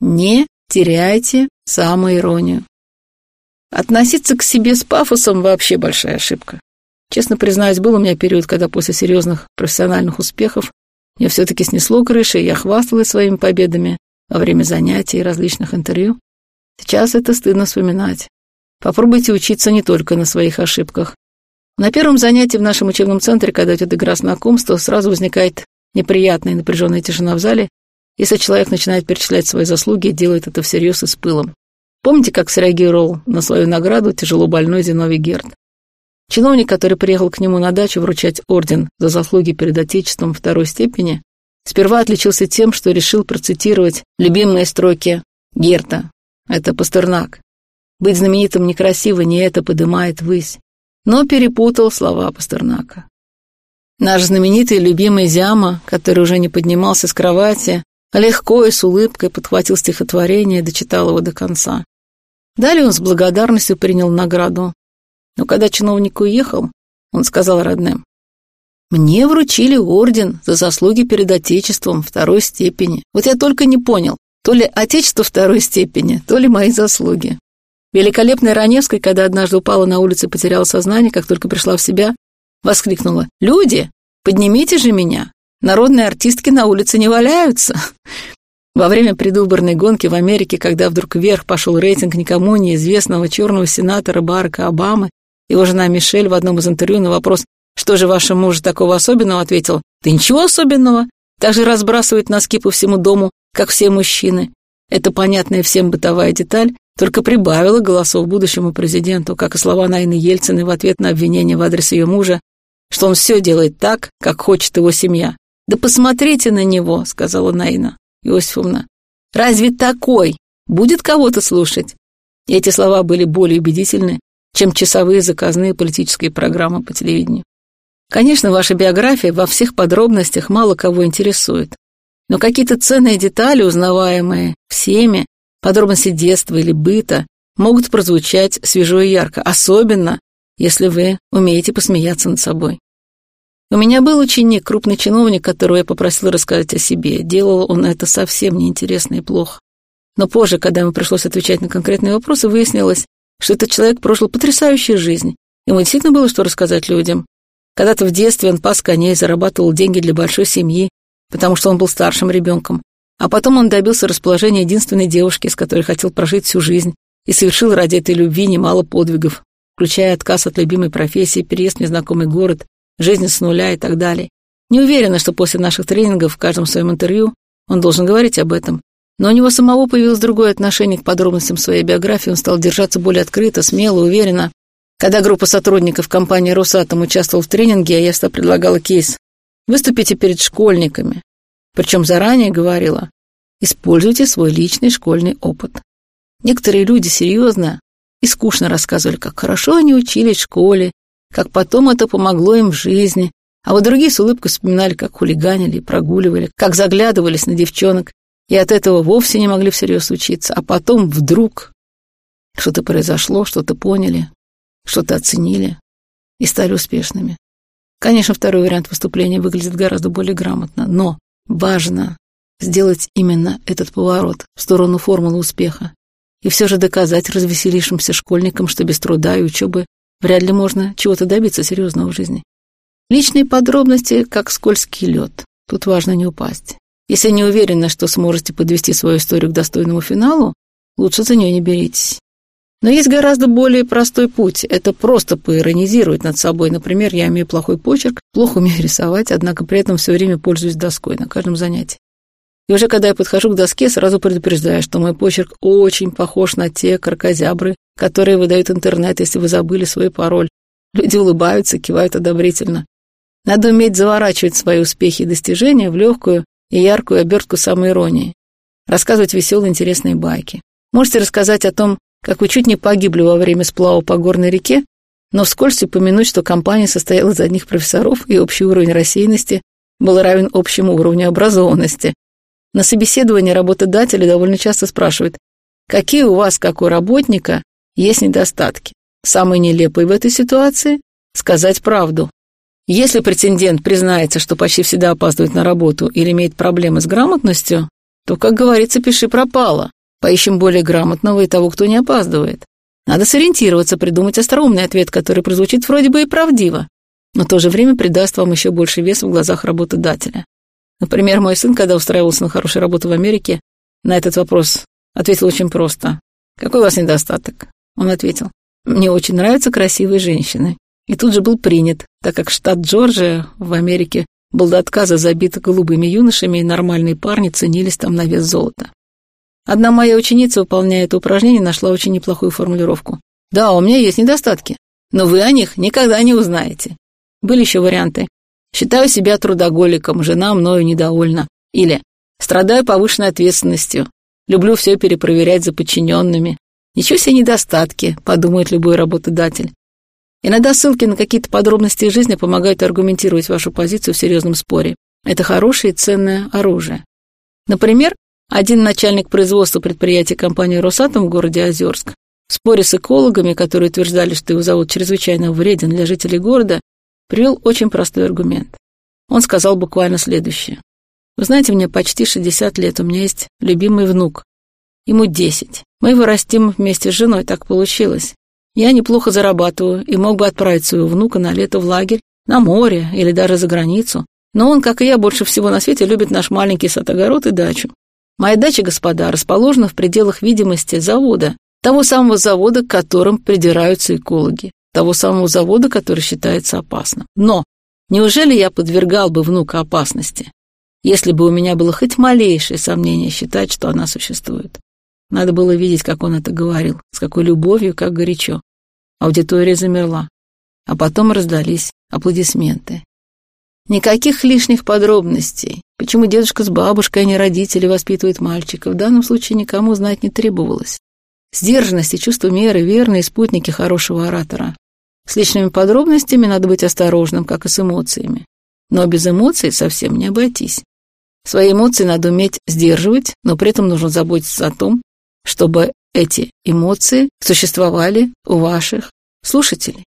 Не теряйте самоиронию. Относиться к себе с пафосом вообще большая ошибка. Честно признаюсь, был у меня период, когда после серьезных профессиональных успехов мне все-таки снесло крыши, и я хвасталась своими победами во время занятий и различных интервью. Сейчас это стыдно вспоминать. Попробуйте учиться не только на своих ошибках. На первом занятии в нашем учебном центре, когда идет игра знакомства, сразу возникает неприятная напряженная тишина в зале, если человек начинает перечислять свои заслуги и делает это всерьез и с пылом. Помните, как среагировал на свою награду тяжело больной Зиновий Герд? Чиновник, который приехал к нему на дачу вручать орден за заслуги перед Отечеством второй степени, сперва отличился тем, что решил процитировать любимые строки Герта. Это Пастернак. Быть знаменитым некрасиво, не это подымает высь. Но перепутал слова Пастернака. Наш знаменитый любимый Зяма, который уже не поднимался с кровати, легко и с улыбкой подхватил стихотворение и дочитал его до конца. Далее он с благодарностью принял награду. Но когда чиновник уехал, он сказал родным, «Мне вручили орден за заслуги перед Отечеством второй степени. Вот я только не понял, то ли Отечество второй степени, то ли мои заслуги». Великолепная Раневская, когда однажды упала на улице и потеряла сознание, как только пришла в себя, воскликнула «Люди, поднимите же меня! Народные артистки на улице не валяются!» Во время предвыборной гонки в Америке, когда вдруг вверх пошел рейтинг никому неизвестного черного сенатора Барака Обамы, его жена Мишель в одном из интервью на вопрос «Что же вашему мужу такого особенного?» ответил «Да ничего особенного, так же разбрасывает носки по всему дому, как все мужчины». Это понятная всем бытовая деталь, только прибавила голосов будущему президенту, как и слова Найны Ельциной в ответ на обвинение в адрес ее мужа, что он все делает так, как хочет его семья. «Да посмотрите на него», — сказала Наина Иосифовна. «Разве такой будет кого-то слушать?» Эти слова были более убедительны, чем часовые заказные политические программы по телевидению. Конечно, ваша биография во всех подробностях мало кого интересует, но какие-то ценные детали, узнаваемые всеми, подробности детства или быта могут прозвучать свежо и ярко, особенно если вы умеете посмеяться над собой. У меня был ученик, крупный чиновник, которого я попросил рассказать о себе. Делал он это совсем неинтересно и плохо. Но позже, когда ему пришлось отвечать на конкретные вопросы, выяснилось, что этот человек прожил потрясающую жизнь. Ему действительно было что рассказать людям. Когда-то в детстве он пас коней, зарабатывал деньги для большой семьи, потому что он был старшим ребенком. А потом он добился расположения единственной девушки, с которой хотел прожить всю жизнь, и совершил ради этой любви немало подвигов, включая отказ от любимой профессии, переезд в незнакомый город, жизнь с нуля и так далее. Не уверена, что после наших тренингов в каждом своем интервью он должен говорить об этом. Но у него самого появилось другое отношение к подробностям своей биографии, он стал держаться более открыто, смело, уверенно. Когда группа сотрудников компании «Росатом» участвовала в тренинге, я всегда предлагала кейс. Выступите перед школьниками, причем заранее говорила, используйте свой личный школьный опыт. Некоторые люди серьезно и скучно рассказывали, как хорошо они учились в школе, как потом это помогло им в жизни, а вот другие с улыбкой вспоминали, как хулиганили прогуливали, как заглядывались на девчонок, и от этого вовсе не могли всерьез учиться, а потом вдруг что-то произошло, что-то поняли, что-то оценили и стали успешными. Конечно, второй вариант выступления выглядит гораздо более грамотно, но Важно сделать именно этот поворот в сторону формулы успеха и все же доказать развеселившимся школьникам, что без труда и учебы вряд ли можно чего-то добиться серьезного в жизни. Личные подробности, как скользкий лед. Тут важно не упасть. Если не уверены, что сможете подвести свою историю к достойному финалу, лучше за нее не беритесь. Но есть гораздо более простой путь. Это просто поиронизировать над собой. Например, я имею плохой почерк, плохо умею рисовать, однако при этом все время пользуюсь доской на каждом занятии. И уже когда я подхожу к доске, сразу предупреждаю, что мой почерк очень похож на те кракозябры, которые выдают интернет, если вы забыли свой пароль. Люди улыбаются, кивают одобрительно. Надо уметь заворачивать свои успехи и достижения в легкую и яркую обертку самоиронии. Рассказывать веселые интересные байки. Можете рассказать о том, как вы чуть не погибли во время сплава по горной реке, но вскользь упомянуть, что компания состояла из одних профессоров, и общий уровень рассеянности был равен общему уровню образованности. На собеседовании работодатели довольно часто спрашивают, какие у вас, как у работника, есть недостатки. Самый нелепый в этой ситуации – сказать правду. Если претендент признается, что почти всегда опаздывает на работу или имеет проблемы с грамотностью, то, как говорится, пиши пропало. Поищем более грамотного и того, кто не опаздывает. Надо сориентироваться, придумать остроумный ответ, который прозвучит вроде бы и правдиво, но в то же время придаст вам еще больше веса в глазах работодателя. Например, мой сын, когда устраивался на хорошую работу в Америке, на этот вопрос ответил очень просто. «Какой у вас недостаток?» Он ответил. «Мне очень нравятся красивые женщины». И тут же был принят, так как штат Джорджия в Америке был до отказа забит голубыми юношами, и нормальные парни ценились там на вес золота. Одна моя ученица, выполняя это упражнение, нашла очень неплохую формулировку. «Да, у меня есть недостатки, но вы о них никогда не узнаете». Были еще варианты. «Считаю себя трудоголиком, жена мною недовольна». Или «Страдаю повышенной ответственностью, люблю все перепроверять за подчиненными». Ничего себе недостатки, подумает любой работодатель. Иногда ссылки на какие-то подробности жизни помогают аргументировать вашу позицию в серьезном споре. Это хорошее и ценное оружие. Например, один начальник производства предприятия компании «Росатом» в городе Озерск в споре с экологами, которые утверждали, что его завод чрезвычайно вреден для жителей города, привел очень простой аргумент. Он сказал буквально следующее. «Вы знаете, мне почти 60 лет, у меня есть любимый внук. Ему 10. Мы его растим вместе с женой, так получилось. Я неплохо зарабатываю и мог бы отправить своего внука на лето в лагерь, на море или даже за границу. Но он, как и я, больше всего на свете любит наш маленький сад-огород и дачу. Моя дача, господа, расположена в пределах видимости завода, того самого завода, к которым придираются экологи, того самого завода, который считается опасным. Но неужели я подвергал бы внука опасности, если бы у меня было хоть малейшее сомнение считать, что она существует? Надо было видеть, как он это говорил, с какой любовью, как горячо. Аудитория замерла, а потом раздались аплодисменты. Никаких лишних подробностей. Почему дедушка с бабушкой, а не родители, воспитывают мальчика, в данном случае никому знать не требовалось. Сдержанность и чувство меры – верные спутники хорошего оратора. С личными подробностями надо быть осторожным, как и с эмоциями. Но без эмоций совсем не обойтись. Свои эмоции надо уметь сдерживать, но при этом нужно заботиться о том, чтобы эти эмоции существовали у ваших слушателей.